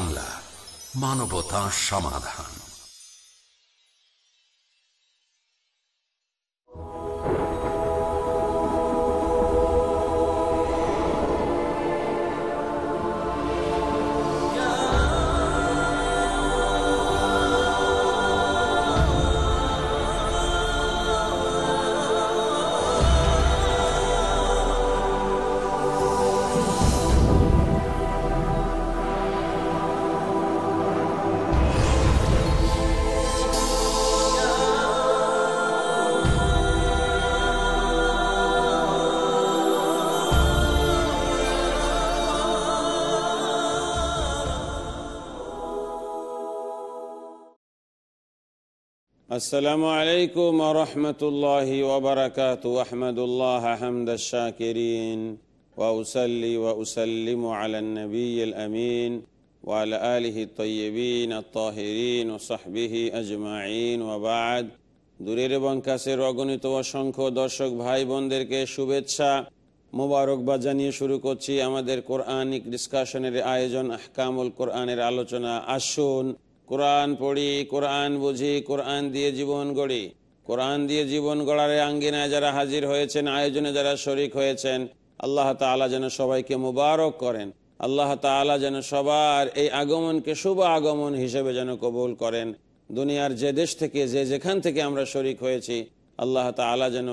বাংলা মানবতা সমাধান। السلام عليكم ورحمة الله وبركاته أحمد الله حمد الشاكرين وأسلي وأسلم على النبي الأمين وعلى آله الطيبين الطاهرين وصحبه أجمعين وبعد দূরের এবং কাছের অগণিত অসংখ্য দর্শক ভাই বোনদেরকে শুভেচ্ছা মোবারকবাদ জানিয়ে শুরু করছি আমাদের কোরআনিক ডিসকাশনের আয়োজন আহকামুল কোরআনের আলোচনা আসুন কোরআন পড়ি, কোরআন বুঝি, কোরআন দিয়ে জীবন গড়ি। কোরআন দিয়ে জীবন গড়ার আঙ্গিনায় যারা হাজির হয়েছেন, আয়োজনে যারা শরিক হয়েছেন, আল্লাহ তালা যেন সবাইকে মুবারক করেন। আল্লাহ তালা যেন সবার এই আগমনকে শুভ আগমন হিসেবে যেন কবুল করেন। দুনিয়ার যে দেশ থেকে, যে যেখান থেকে আমরা শরিক হয়েছি, আল্লাহ তালা যেন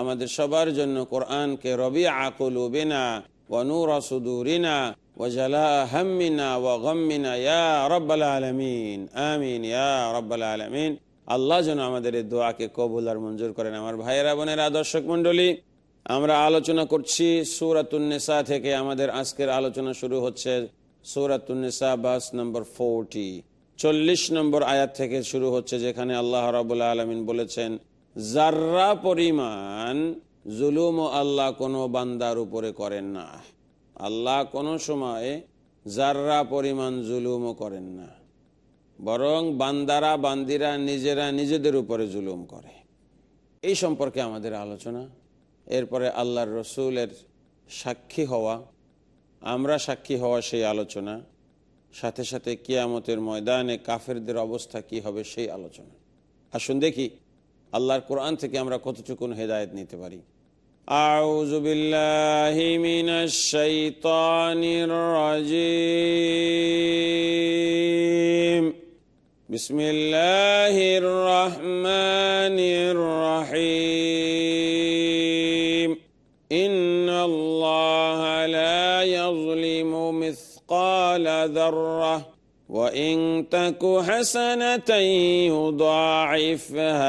আমাদের সবার জন্য কোরআনকে রবি আকুল উবিনা ওয়ানুর সুদুরিনা وجلاء همنا وغمنا يا رب العالمين آمين يا رب العالمين আল্লাহ যেন আমাদের এই দোয়াকে কবুল আর মঞ্জুর করেন আমার ভাইয়েরা বোনেরা দর্শক মন্ডলী আমরা আলোচনা করছি সুরাতুন্নেসা থেকে আমাদের আজকের আলোচনা শুরু হচ্ছে সুরাতুন্নেসা বাস নম্বর ফোরটি চল্লিশ নম্বর আয়াত থেকে শুরু হচ্ছে যেখানে আল্লাহ রাবুল আলমিন বলেছেন জার্রা পরিমাণ জুলুম ও আল্লাহ কোনো বান্দার উপরে করেন না আল্লাহ কোনো সময় জাররা পরিমাণ জুলুমও করেন না, বরং বান্দারা, বান্দিরা নিজেরা নিজেদের উপরে জুলুম করে। এই সম্পর্কে আমাদের আলোচনা। এরপরে আল্লাহর রসুলের সাক্ষী হওয়া। আমরা সাক্ষী হওয়া সেই আলোচনা। সাথে সাথে কিয়ামতের ময়দানে কাফেরদের অবস্থা কি হবে সেই আলোচনা। আসুন দেখি আল্লাহর কোরআন থেকে আমরা কতটুকুন হেদায়ত নিতে পারি। أعوذ بالله من الشيطان الرجيم. بسم الله الرحمن الرحيم. إن الله لا يظلم مثقال ذرة وإن تك حسنة يضاعفها.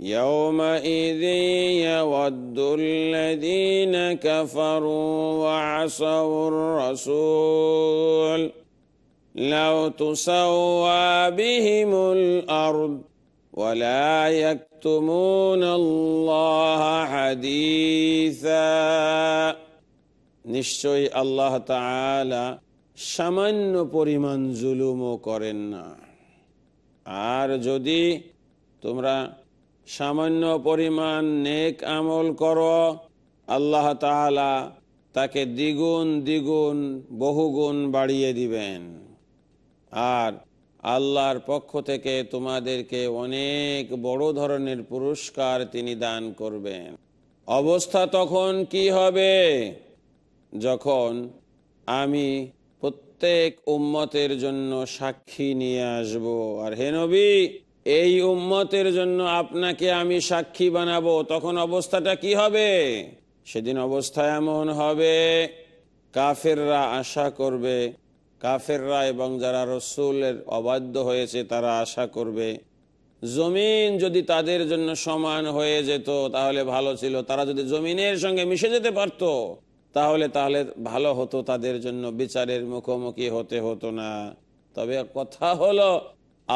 يومئذ يود الذين كفروا وعصوا الرسول لو تسوى بهم الأرض ولا يكتمون الله حديثا নিশ্চয়ই আল্লাহ তাআলা সামান্য পরিমাণ জুলুমও করেন না আর যদি তোমরা সামান্য পরিমাণ নেক আমল করো। আল্লাহ তাআলা তাকে দ্বিগুণ দ্বিগুণ বহুগুণ বাড়িয়ে দিবেন। আর আল্লাহর পক্ষ থেকে তোমাদেরকে অনেক বড় ধরনের পুরস্কার তিনি দান করবেন। অবস্থা তখন কি হবে? যখন আমি প্রত্যেক উম্মতের জন্য সাক্ষী নিয়ে আসব। আর হে নবী এই উম্মতের জন্য আপনাকে আমি সাক্ষী বানাবো। তখন অবস্থাটা কি হবে? সেদিন অবস্থা এমন হবে, কাফেররা আশা করবে, কাফেররা এবং যারা রসুলের অবাধ্য হয়েছে তারা আশা করবে। জমিন যদি তাদের জন্য সমান হয়ে যেত, তাহলে ভালো ছিল। তারা যদি জমিনের সঙ্গে মিশে যেতে পারত, তাহলে তাহলে ভালো হতো। তাদের জন্য বিচারের মুখোমুখি হতে হতো না। তবে কথা হলো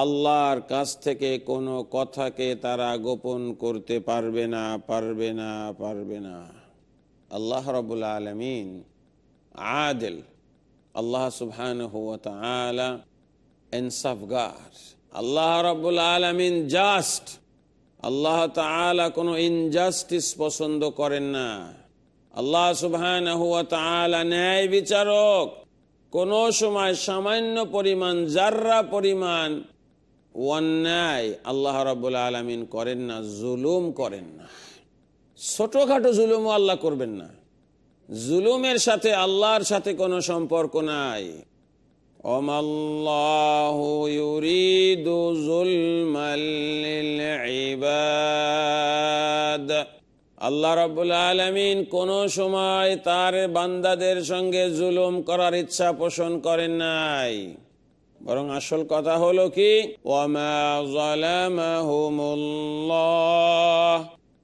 আল্লাহর কাছ থেকে কোনো কথাকে তারা গোপন করতে পারবে না পারবে না পারবে না। আল্লাহ রবুল আলমিন আদেল। আল্লাহ সুবহান এনসাফগার আল্লাহ রবুল আলমিন জাস্ট। আল্লাহ তালা কোনো ইনজাস্টিস পছন্দ করেন না। আল্লাহ সুবহান ন্যায় বিচারক কোন সময় সামান্য পরিমাণ, যার্রা পরিমাণ অন্যায় আল্লাহ রব্বুল আলমিন করেন না, জুলুম করেন না। ছোটখাটো জুলুমও আল্লাহ করবেন না। জুলুমের সাথে আল্লাহর সাথে কোনো সম্পর্ক নাই। আল্লাহ রব্বুল আলমিন কোন সময় তার বান্দাদের সঙ্গে জুলুম করার ইচ্ছা পোষণ করেন নাই। বরং আসল কথা হলো কি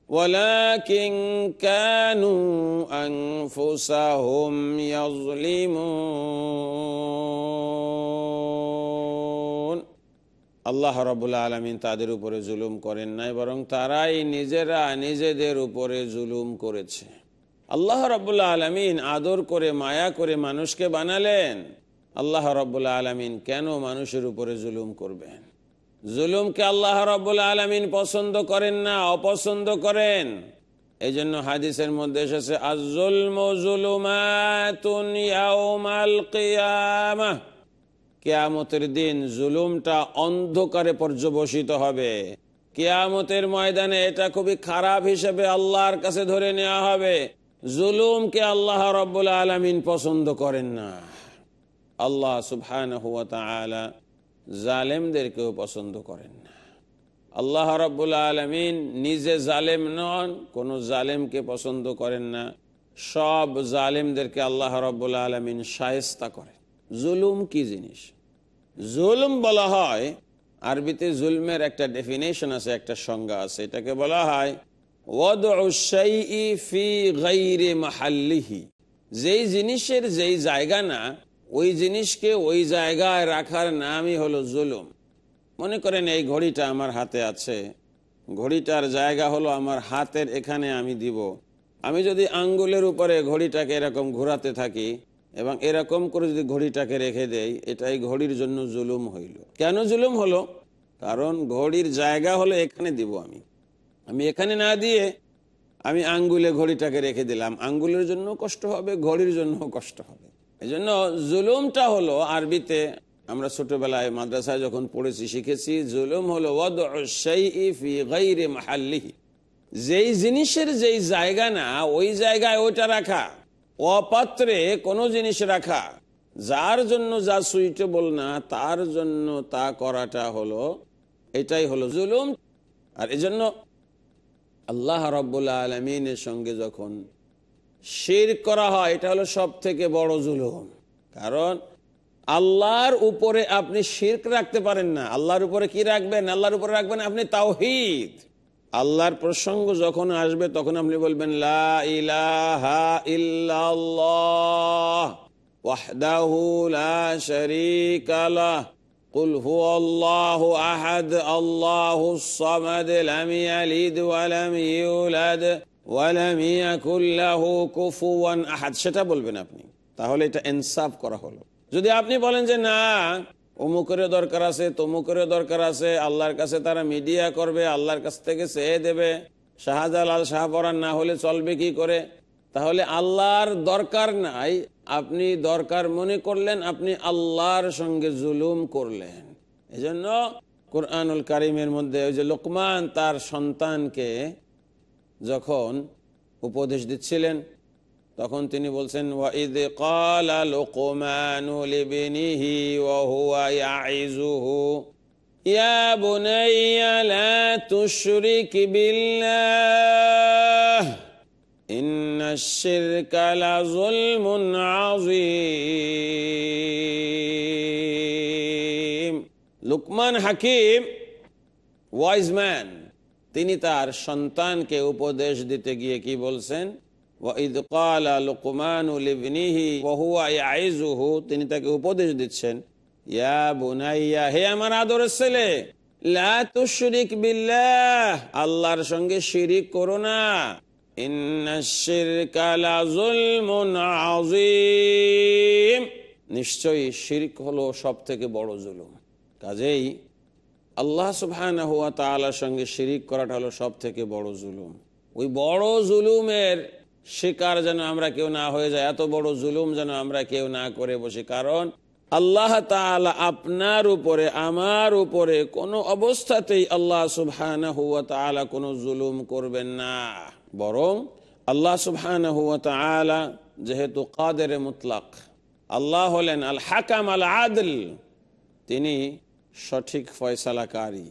ولكن كانوا أنفسهم يظلمون আল্লাহ রবুল্লা আলমিন তাদের উপরে জুলুম করেন নাই বরং তারাই নিজেরা নিজেদের উপরে জুলুম করেছে আল্লাহ রবুল্লা আলমিন আদর করে মায়া করে মানুষকে বানালেন আল্লাহ রব্বুল্লা আলমিন কেন মানুষের উপরে জুলুম করবেন? জুলুমকে আল্লাহ রব্বুল্লা আলমিন পছন্দ করেন না, অপছন্দ করেন? এই জন্য হাদিসের মধ্যে এসেছে কেয়ামতের দিন জুলুমটা অন্ধকারে পর্যবসিত হবে। কেয়ামতের ময়দানে এটা খুবই খারাপ হিসেবে আল্লাহর কাছে ধরে নেওয়া হবে। জুলুমকে আল্লাহ রব্বুল্লা আলমিন পছন্দ করেন না। আল্লাহ সুবহান জালেমদেরকেও পছন্দ করেন না। আল্লাহ রব্বুল আলমিন নিজে জালেম নন, কোনো জালেমকে পছন্দ করেন না। সব জালেমদেরকে আল্লাহ রব্বুল আলমিন সায়স্তা করেন। জুলুম কি জিনিস? জুলুম বলা হয়, আরবিতে জুলমের একটা ডেফিনেশন আছে, একটা সংজ্ঞা আছে। এটাকে বলা হয় যেই জিনিসের যেই জায়গা না ওই জিনিসকে ওই জায়গায় রাখার নামই হলো জুলুম। মনে করেন এই ঘড়িটা আমার হাতে আছে। ঘড়িটার জায়গা হলো আমার হাতের, এখানে আমি দিব। আমি যদি আঙ্গুলের উপরে ঘড়িটাকে এরকম ঘোরাতে থাকি এবং এরকম করে যদি ঘড়িটাকে রেখে দেই, এটাই ঘড়ির জন্য জুলুম হইল। কেন জুলুম হলো? কারণ ঘড়ির জায়গা হলো এখানে দিব আমি। আমি এখানে না দিয়ে আমি আঙ্গুলে ঘড়িটাকে রেখে দিলাম। আঙ্গুলের জন্য কষ্ট হবে, ঘড়ির জন্য কষ্ট হবে। এই জন্য জুলুমটা হলো আরবিতে, আমরা ছোটবেলায় মাদ্রাসায় যখন পড়েছি, শিখেছি, জুলুম হলো যেই জিনিসের যেই জায়গা না, ওই জায়গায় ওইটা রাখা। অপাত্রে কোনো জিনিস রাখা। যার জন্য যা সুইটেবল না, তার জন্য তা করাটা হলো, এটাই হলো জুলুম। আর এজন্য আল্লাহ রব্বুল্লা আলমিনের সঙ্গে যখন শির করা হয়, এটা হলো সব থেকে বড় জুলুম। কারণ আল্লাহর উপরে আপনি শির্ক রাখতে পারেন না। আল্লাহর উপরে কি রাখবেন? আল্লাহর উপরে রাখবেন আপনি তাওহিদ। আল্লাহর প্রসঙ্গ যখন আসবে, তখন আপনি বলবেন, লা ইলাহা আহাদ, সেটা বলবেন আপনি। তাহলে এটা ইনসাফ করা হলো। যদি আপনি বলেন যে না, অমুকেরও দরকার আছে, তমুকেরও দরকার আছে, আল্লাহর কাছে তারা মিডিয়া করবে, আল্লাহর কাছ থেকে চেয়ে দেবে, শাহজালাল শাহপরান না হলে চলবে কি করে? তাহলে আল্লাহর দরকার নাই, আপনি দরকার মনে করলেন, আপনি আল্লাহর সঙ্গে জুলুম করলেন। এজন্য কোরআনুল কারিমের মধ্যে ওই যে লোকমান তার সন্তানকে যখন উপদেশ দিচ্ছিলেন তখন তিনি বলছেন ওয়াইদ কালা লোকমানু লিবিনিহি ওয়া ইয়াইজুহু ইয়া বুনাইয়া লা তুশরিক বিল্লাহ إن الشرك لظلم عظيم লুকমান হাকিম ওয়াইজ ম্যান তিনি তার সন্তানকে উপদেশ দিতে গিয়ে কি বলছেন? তিনি তাকে উপদেশ দিচ্ছেন। ইয়া হে আমার আদরের ছেলে আল্লাহর সঙ্গে শিরিক না। নিশ্চয়ই শিরক হলো সব থেকে বড় জুলুম। কাজেই আল্লাহ সুবহানাহু ওয়া তাআলার সঙ্গে শিরিক করাটা হলো সব থেকে বড় জুলুম। ওই বড় জুলুমের শিকার যেন আমরা কেউ না হয়ে যায়, এত বড় জুলুম যেন আমরা কেউ না করে বসি। কারণ আল্লাহ তাআলা আপনার উপরে, আমার উপরে কোনো অবস্থাতেই আল্লাহ সুবহানাহু ওয়া তাআলা কোনো জুলুম করবেন না। বরং আল্লাহ সুবহানাহু ওয়া তাআলা যেহেতু কাদের মুতলাক, আল্লাহ হলেন আল হাকাম আল আদল তিনি সঠিক ফয়সালাকারী।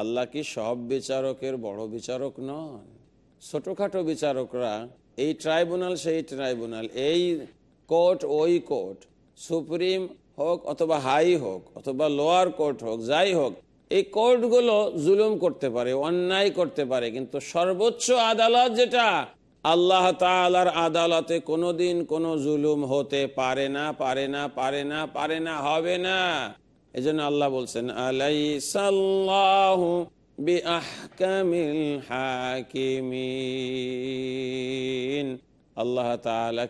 আল্লাহ কি সব বিচারকের বড় বিচারক নন? ছোটখাটো বিচারকরা এই ট্রাইব্যুনাল, সেই ট্রাইব্যুনাল, এই কোর্ট, ওই কোর্ট, সুপ্রিম হোক অথবা হাই হোক অথবা লোয়ার কোর্ট হোক, যাই হোক, এই কোর্টগুলো জুলুম করতে পারে, অন্যায় করতে পারে, কিন্তু সর্বোচ্চ আদালত যেটা আল্লাহ তালার আদালতে কোনোদিন কোনো জুলুম হতে পারে না পারে না পারে না পারে না, হবে না। এজন্য আল্লাহ বলছেন আলাই সাল্লাহু আল্লাহ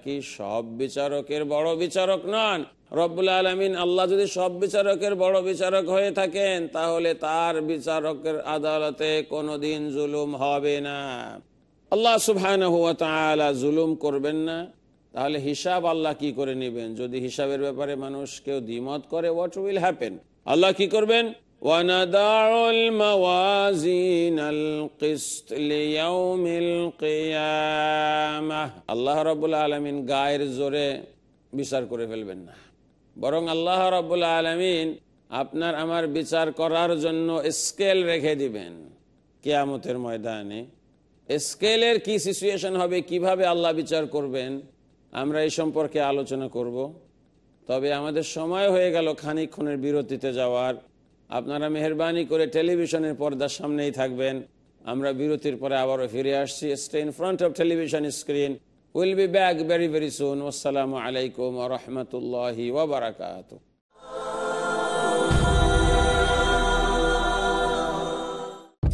কি সব বিচারকের বড় বিচারক নন? রব্বুল আলমিন আল্লাহ যদি সব বিচারকের বড় বিচারক হয়ে থাকেন, তাহলে তার বিচারকের আদালতে কোনোদিন জুলুম হবে না। আল্লাহ সুবহানাহু ওয়া তাআলা জুলুম করবেন না তাহলে হিসাব আল্লাহ কি করে নেবেন যদি হিসাবের ব্যাপারে মানুষ কেউ দ্বিমত করে হোয়াট উইল হ্যাপেন আল্লাহ কি করবেন وَنَضَعُ الْمَوَازِينَ الْقِسْطَ لِيَوْمِ الْقِيَامَةِ আল্লাহ রাব্বুল আলামিন গায়ের জোরে বিচার করে ফেলবেন না বরং আল্লাহ রাব্বুল আলামিন আপনার আমার বিচার করার জন্য স্কেল রেখে দিবেন কিয়ামতের ময়দানে স্কেলের কি সিচুয়েশন হবে? কীভাবে আল্লাহ বিচার করবেন? আমরা এই সম্পর্কে আলোচনা করব। তবে আমাদের সময় হয়ে গেল খানিক্ষণের বিরতিতে যাওয়ার। আপনারা মেহরবানি করে টেলিভিশনের পর্দার সামনেই থাকবেন। আমরা বিরতির পরে আবারও ফিরে আসছি। Stay in front of television screen will be back very very soon আসসালামু আলাইকুম রহমতুল্লাহি ওবরাকাত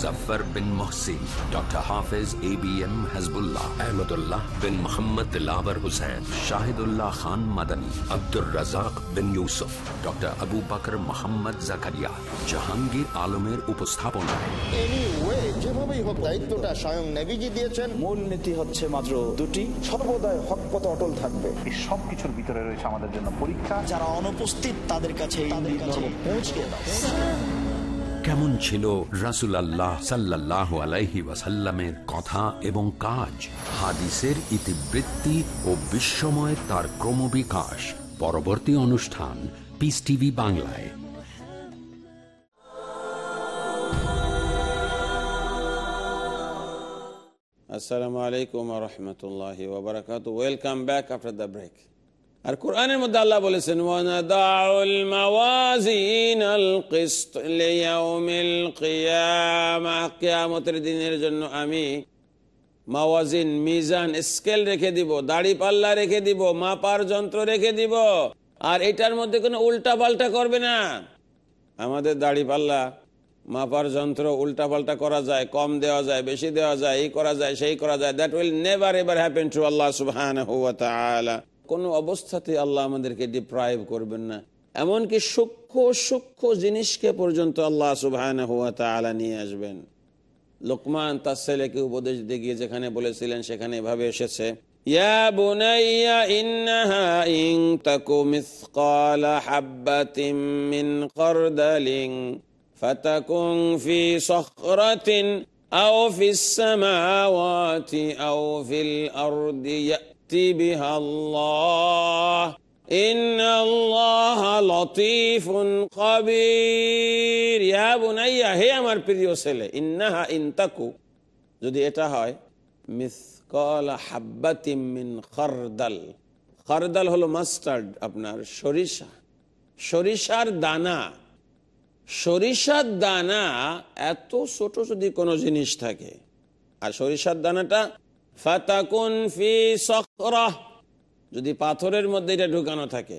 Muzaffar bin Mohsin doctor Hafez A B M Hizbullah Ahmadullah bin Mohammad Dilawar Hossain Shahidullah Khan Madani Abdur Razzak bin Yousuf doctor Abu Bakar Muhammad Zakaria Jahangir আলমের ওয়ে যেভাবেই হোক দায়িত্বটা স্বয়ং দিয়েছেন। মূল নীতি হচ্ছে মাত্র দুটি। সর্বদাই হক পথে অটল থাকবে। এই সব কিছুর ভিতরে রয়েছে আমাদের জন্য পরীক্ষা। যারা অনুপস্থিত তাদের কাছে পৌঁছে দাও কেমন ছিল রাসুল আল্লাহ সাল্লাহ আলাইহি ওয়াসাল্লামের কথা এবং কাজ? হাদিসের ইতিবৃত্তি ও বিশ্বময় তার ক্রমবিকাশ। পরবর্তী অনুষ্ঠান পিস টিভি বাংলায়। আসসালামু আলাইকুম রহমতুল্লাহ welcome back after the break আর কোরআনের মধ্যে আল্লাহ বলেছেন কিয়ামতের দিনের জন্য আমি মাওয়াজিন, মিজান, স্কেল রেখে দিব, দাড়ি পাল্লা রেখে দিব, মাপার যন্ত্র রেখে দিব, আর এটার মধ্যে কোনো উল্টা পাল্টা করবে না। আমাদের দাড়ি পাল্লা, মাপার যন্ত্র উল্টা পাল্টা করা যায়, কম দেওয়া যায়, বেশি দেওয়া যায়, এই করা যায়, সেই করা যায়। That will never ever happen to আল্লাহ সুবহান কোন অবস্থাতে আল্লাহ আমাদেরকে ডিপ্রাইভ করবেন না। এমনকি সূক্ষ্ম সূক্ষ্ম জিনিসকে পর্যন্ত আল্লাহ সুবহান হুয়া তালা নিয়ে আসবেন। লোকমান তার ছেলেকে উপদেশ দিয়ে গিয়ে যেখানে বলেছিলেন, সেখানে এভাবে এসেছে আরদি ইয়াতি বিহা আল্লাহ إن الله لطيف خبير يا بني হে আমার প্রিয় ছেলে ইন্নাহা ইনতাকু যদি এটা হয় মিসকাল হাব্বাতিম মিন খারদাল খারদাল হলো মাস্টার্ড আপনার সরিষা সরিষার দানা সরিষার দানা এত ছোট যদি কোনো জিনিস থাকে আর সরিষার দানাটা ফাতাকুন ফি যদি পাথরের মধ্যে এটা ঢুকানো থাকে।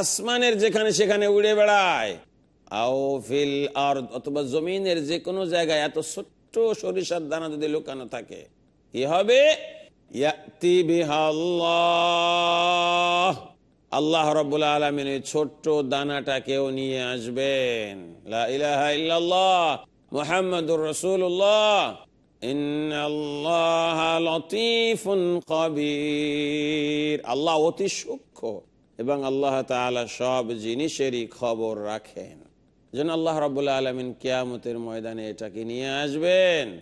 আসমানের যেখানে সেখানে উড়ে বেড়ায়। আউফিল আর অথবা জমিনের যে কোনো জায়গায় এত ছোট্ট সরিষার দানা যদি লুকানো থাকে, কি হবে? আল্লাহ। রবাহ আলমিন ছোট্ট দানাটাকেও নিয়ে আসবেন। মোহাম্মদুর রসুল্লাহ আল্লাহ অতি সূক্ষ্ম এবং আল্লাহ তালা সব জিনিসেরই খবর রাখেন। যেন আল্লাহ রবাহ আলমিন কেয়ামতের ময়দানে এটাকে নিয়ে আসবেন।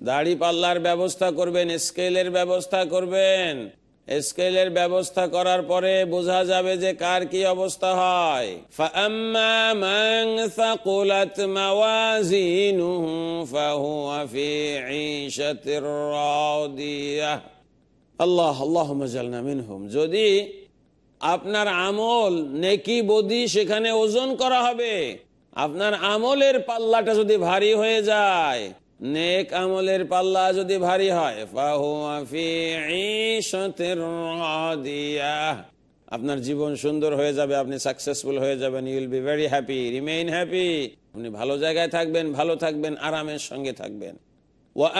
দাড়ি পাল্লার ব্যবস্থা করবেন, স্কেলের ব্যবস্থা করবেন। স্কেলের ব্যবস্থা করার পরে বোঝা যাবে যে কার কি অবস্থা হয়। আল্লাহ আল্লাহ যদি আপনার আমল নেকি বদি সেখানে ওজন করা হবে, আপনার আমলের পাল্লাটা যদি ভারী হয়ে যায় নেক আমলের পাল্লা যদি ভারী হয় আপনার জীবন সুন্দর হয়ে যাবে, আপনি সাকসেসফুল হয়ে যাবেন you'll be very happy remain happy আপনি ভালো জায়গায় থাকবেন, ভালো থাকবেন, আরামের সঙ্গে থাকবেন। ওয়া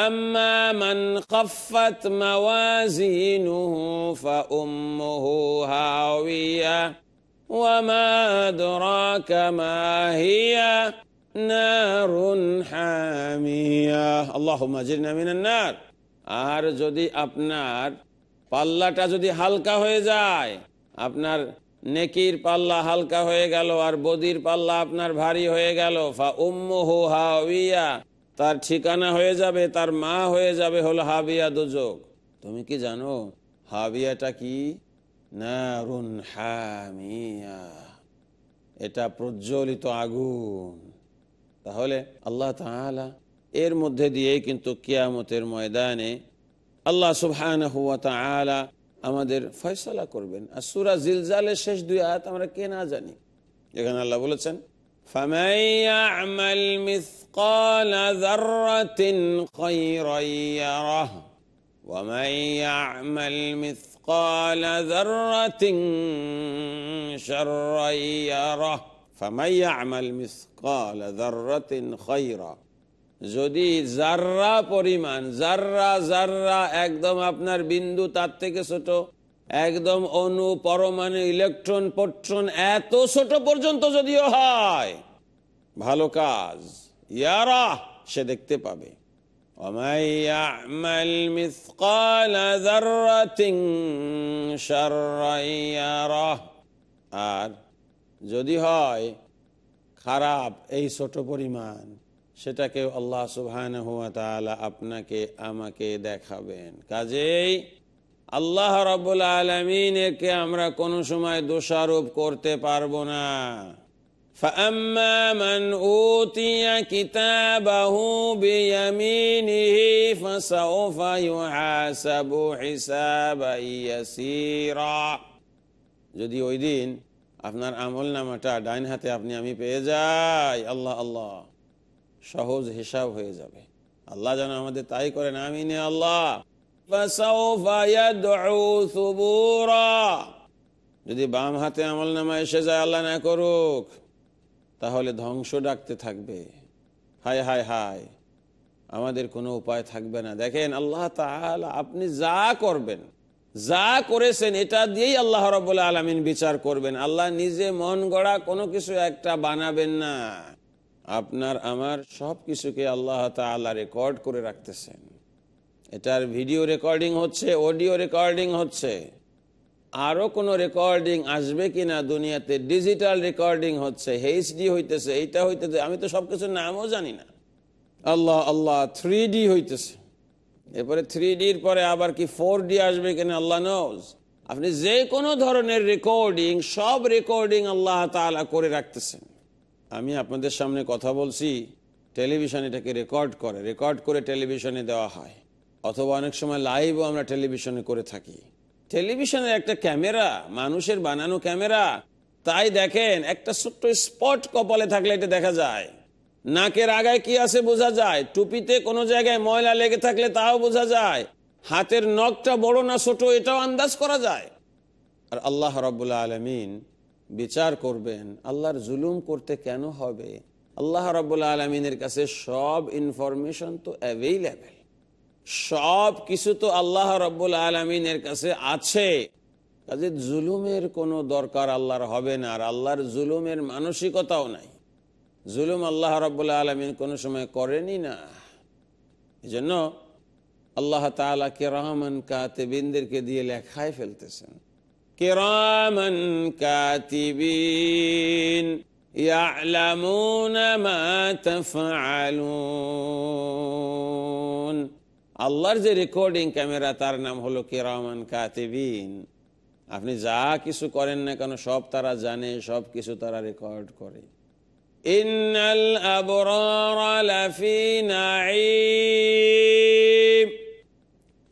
আল্লাহ আর যদি আপনার পাল্লাটা যদি হালকা হয়ে যায়, আপনার নেকির পাল্লা হালকা হয়ে গেল আর বদির পাল্লা আপনার ভারী হয়ে গেল, ফা তার ঠিকানা হয়ে যাবে, তার মা হয়ে যাবে হলো হাবিয়া দুজক। তুমি কি জানো হাবিয়াটা কি? না হামিয়া। এটা প্রজ্বলিত আগুন। তাহলে আল্লাহ তালা এর মধ্যে দিয়ে কিন্তু কিয়ামতের ময়দানে আল্লাহ সুবহান আমাদের ফয়সলা করবেন আর সুরা জিলজালের শেষ দুই আয়াত আমরা কে না জানি এখানে আল্লাহ বলেছেন ومن يعمل مثقال ذرة شرا يره ফামাইয়া আমাল মিসকাল জার্রাতিন খৈরা যদি জাররা পরিমাণ জাররা জাররা একদম আপনার বিন্দু তার থেকে ছোট, একদম অণু, পরমাণু, ইলেকট্রন পট্রন এত ছোট পর্যন্ত যদিও হয়, ভালো কাজ। ইয়ারা, সে দেখতে পাবে। আর যদি হয় খারাপ এই ছোট পরিমাণ সেটাকে আল্লাহ সুবহানাহু ওয়া তাআলা আপনাকে আমাকে দেখাবেন কাজেই আল্লাহ রব্বুল আলমিনকে আমরা কোনো সময় দোষারোপ করতে পারবো না فأما من أوتي كتابه بيمينه فسوف يحاسب حسابا يسيرا যদি ওই দিন আপনার আমল নামাটা ডাইন হাতে আপনি, আমি পেয়ে যাই। আল্লাহ আল্লাহ। সহজ হিসাব হয়ে যাবে। আল্লাহ যেন আমাদের তাই করেন। আমিন আল্লাহ। যদি বাম হাতে আমল নামা এসে যায়, আল্লাহ না করুক। তাহলে ধ্বংস ডাকতে থাকবে। হায় হায় হায়। আমাদের কোনো উপায় থাকবে না। দেখেন, আল্লাহ তাহলে আপনি যা করবেন যা করেছেন, এটা দিয়েই আল্লাহ রব্বুল আলমিন বিচার করবেন। আল্লাহ নিজে মন গড়া কোনো কিছু একটা বানাবেন না। আপনার, আমার সব কিছুকে আল্লাহ তাআলা রেকর্ড করে রাখতেছেন। এটার ভিডিও রেকর্ডিং হচ্ছে অডিও রেকর্ডিং হচ্ছে। আরও কোনো রেকর্ডিং আসবে কিনা দুনিয়াতে ডিজিটাল রেকর্ডিং হচ্ছে এইচডি হইতেছে, এইটা হইতেছে, আমি তো সবকিছুর নামও জানি না। আল্লাহ আল্লাহ থ্রি হইতেছে। এরপরে থ্রি ডির পরে আবার কি ফোর ডি আসবে কিনা আল্লাহ নোজ আপনি যে কোনো ধরনের রেকর্ডিং সব রেকর্ডিং আল্লাহ তাআলা করে রাখতেছেন। আমি আপনাদের সামনে কথা বলছি টেলিভিশন এটাকে রেকর্ড করে। রেকর্ড করে টেলিভিশনে দেওয়া হয়। অথবা অনেক সময় লাইভও আমরা টেলিভিশনে করে থাকি। টেলিভিশনের একটা ক্যামেরা মানুষের বানানো ক্যামেরা তাই দেখেন, একটা ছোট্ট স্পট কপালে থাকলে এটা দেখা যায়। নাকের আগায় কি আছে বোঝা যায়? টুপিতে কোনো জায়গায় ময়লা লেগে থাকলে তাও বোঝা যায়। হাতের নখটা বড় না ছোট, এটাও আন্দাজ করা যায়। আর আল্লাহ রব্বুল্লা আলমিন বিচার করবেন, আল্লাহর জুলুম করতে কেন হবে? আল্লাহ রব্বুল্লা আলমিনের কাছে সব ইনফরমেশন তো অ্যাভেইলেবেল সব কিছু তো আল্লাহ রব্বুল আলমিনের কাছে আছে। কাজে জুলুমের কোনো দরকার আল্লাহর হবে না, আর আল্লাহর জুলুমের মানসিকতাও নাই। জুলুম আল্লাহ রব্বুল্লা আলমিন কোনো সময় করেনি না। এই জন্য আল্লাহ তালা কেরামান কাতেবিনদেরকে দিয়ে লেখায় ফেলতেছেন। কেরামান কাতিবিন আল্লাহর যে রেকর্ডিং ক্যামেরা, তার নাম হলো কেরামান কাতিবিন। আপনি যা কিছু করেন না কেন, সব তারা জানে, সব কিছু তারা রেকর্ড করে।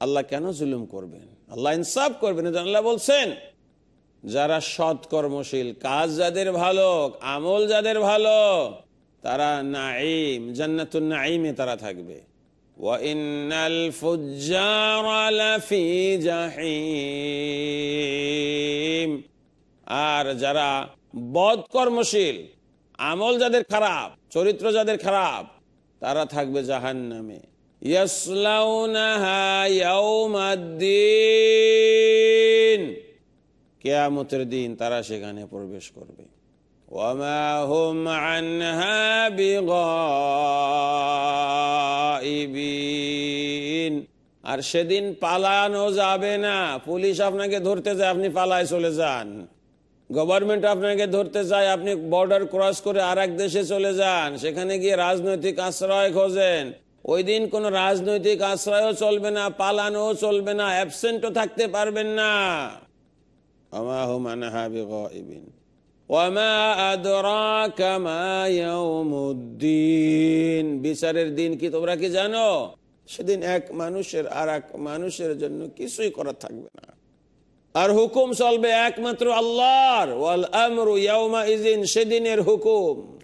আল্লাহ কেন জুলুম করবেন? আল্লাহ ইনসাফ করবেন আল্লাহ বলছেন, যারা সৎ কর্মশীল কাজ যাদের ভালো, আমল যাদের ভালো, তারা নাইম জান্নাতুন নাইমে তারা থাকবে। আর যারা বদ কর্মশীল আমল যাদের খারাপ, চরিত্র যাদের খারাপ, তারা থাকবে জাহান নামে কেয়ামতের দিন তারা সেখানে প্রবেশ করবে। আর সেদিন পালানো যাবে না। পুলিশ আপনাকে ধরতে যায়, আপনি পালায় চলে যান। গভর্নমেন্ট আপনাকে ধরতে চায়, আপনি বর্ডার ক্রস করে আর দেশে চলে যান, সেখানে গিয়ে রাজনৈতিক আশ্রয় খোঁজেন। ওই দিন কোন রাজনৈতিক আশ্রয়ও চলবে না পালানো চলবে না অ্যাবসেন্টও থাকতে পারবেন না। বিচারের দিন কি তোমরা কি জানো? সেদিন এক মানুষের আর এক মানুষের জন্য কিছুই করা থাকবে না। আর হুকুম চলবে একমাত্র আল্লাহর। ওয়াল আমরু ইয়াউমা ইজিন সেদিনের হুকুম।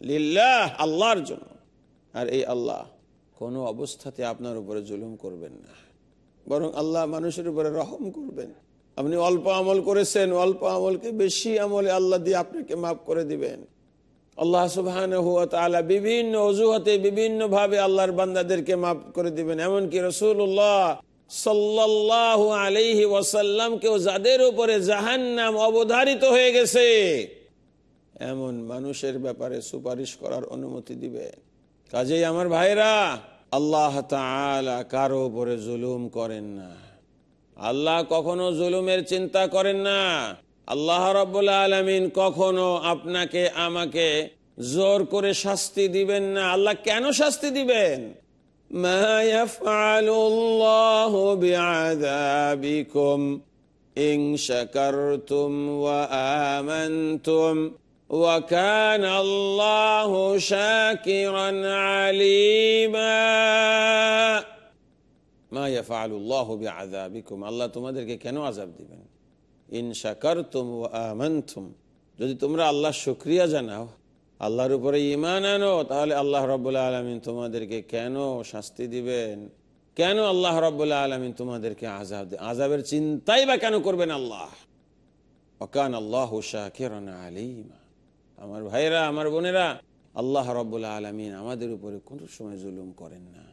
লিল্লাহ, আল্লাহর জন্য। আর এই আল্লাহ কোনো অবস্থাতে আপনার উপরে জুলুম করবেন না। বরং আল্লাহ মানুষের উপরে রহম করবেন। আপনি অল্প আমল করেছেন, অল্প আমলকে বেশি আমলে আল্লাহ দিয়ে আপনাকে মাফ করে দিবেন। আল্লাহ সুবহান বিভিন্ন অজুহাতে বিভিন্ন ভাবে আল্লাহর বান্দাদেরকে মাফ করে দিবেন। এমনকি রসুল্লাহ সাল্লাহ আলহি ওয়াসাল্লামকেও যাদের উপরে জাহান্নাম অবধারিত হয়ে গেছে, এমন মানুষের ব্যাপারে সুপারিশ করার অনুমতি দিবেন কাজেই আমার ভাইরা, আল্লাহ তাআলা কারও উপরে জুলুম করেন না। আল্লাহ কখনো জুলুমের চিন্তা করেন না। আল্লাহ রব্বুল আলমিন কখনো আপনাকে, আমাকে জোর করে শাস্তি দিবেন না। আল্লাহ কেন শাস্তি দিবেন? ما يفعل الله بعذابكم إن شكرتم وآمنتم وكان الله شاكرا عليما মা ইয়াফআলুল্লাহ বিআযাবিকুম আল্লাহ তোমাদেরকে কেন আযাব দিবেন ইন শাকারতুম ওয়া আমানতুম যদি তোমরা আল্লাহ শুকরিয়া জানাও আল্লাহর উপরে ইমান আনো, তাহলে আল্লাহ রাব্বুল আলামিন তোমাদেরকে কেন শাস্তি দিবেন? কেন আল্লাহ রাব্বুল আলামিন তোমাদেরকে আযাব দেন আযাবের চিন্তাই বা কেন করবেন আল্লাহ? ওয়াকান আল্লাহু শাকিরান আলীমা। আমার ভাইরা আমার বোনেরা, আল্লাহ রাব্বুল আলামিন আমাদের উপরে কোনো সময় জুলুম করেন না।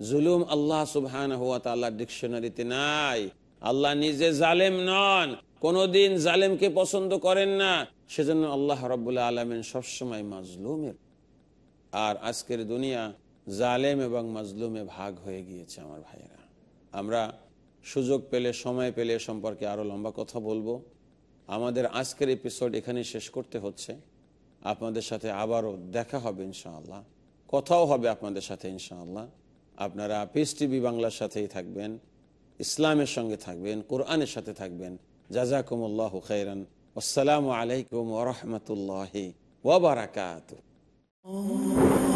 জুলুম আল্লাহ সুবহান হুয়া তাল্লাহ ডিকশনারিতে নাই। আল্লাহ নিজে জালেম নন। কোনদিন জালেমকে পছন্দ করেন না, সেজন্য আল্লাহ রব্বুল্লাহ আলমেন সবসময় মাজলুমের। আর আজকের দুনিয়া জালেম এবং মাজলুমে ভাগ হয়ে গিয়েছে আমার ভাইয়েরা। আমরা সুযোগ পেলে, সময় পেলে সম্পর্কে আরও লম্বা কথা বলব। আমাদের আজকের এপিসোড এখানে শেষ করতে হচ্ছে। আপনাদের সাথে আবারও দেখা হবে ইনশাআল্লাহ। কথাও হবে আপনাদের সাথে ইনশাআল্লাহ। আপনারা পিস টিভি বাংলার সাথেই থাকবেন, ইসলামের সঙ্গে থাকবেন, কোরআনের সাথে থাকবেন। জাজাকুমুল্লাহ খৈরান আসসালামু আলাইকুম ওরহমতুল্লাহ ওবরাকাত Oh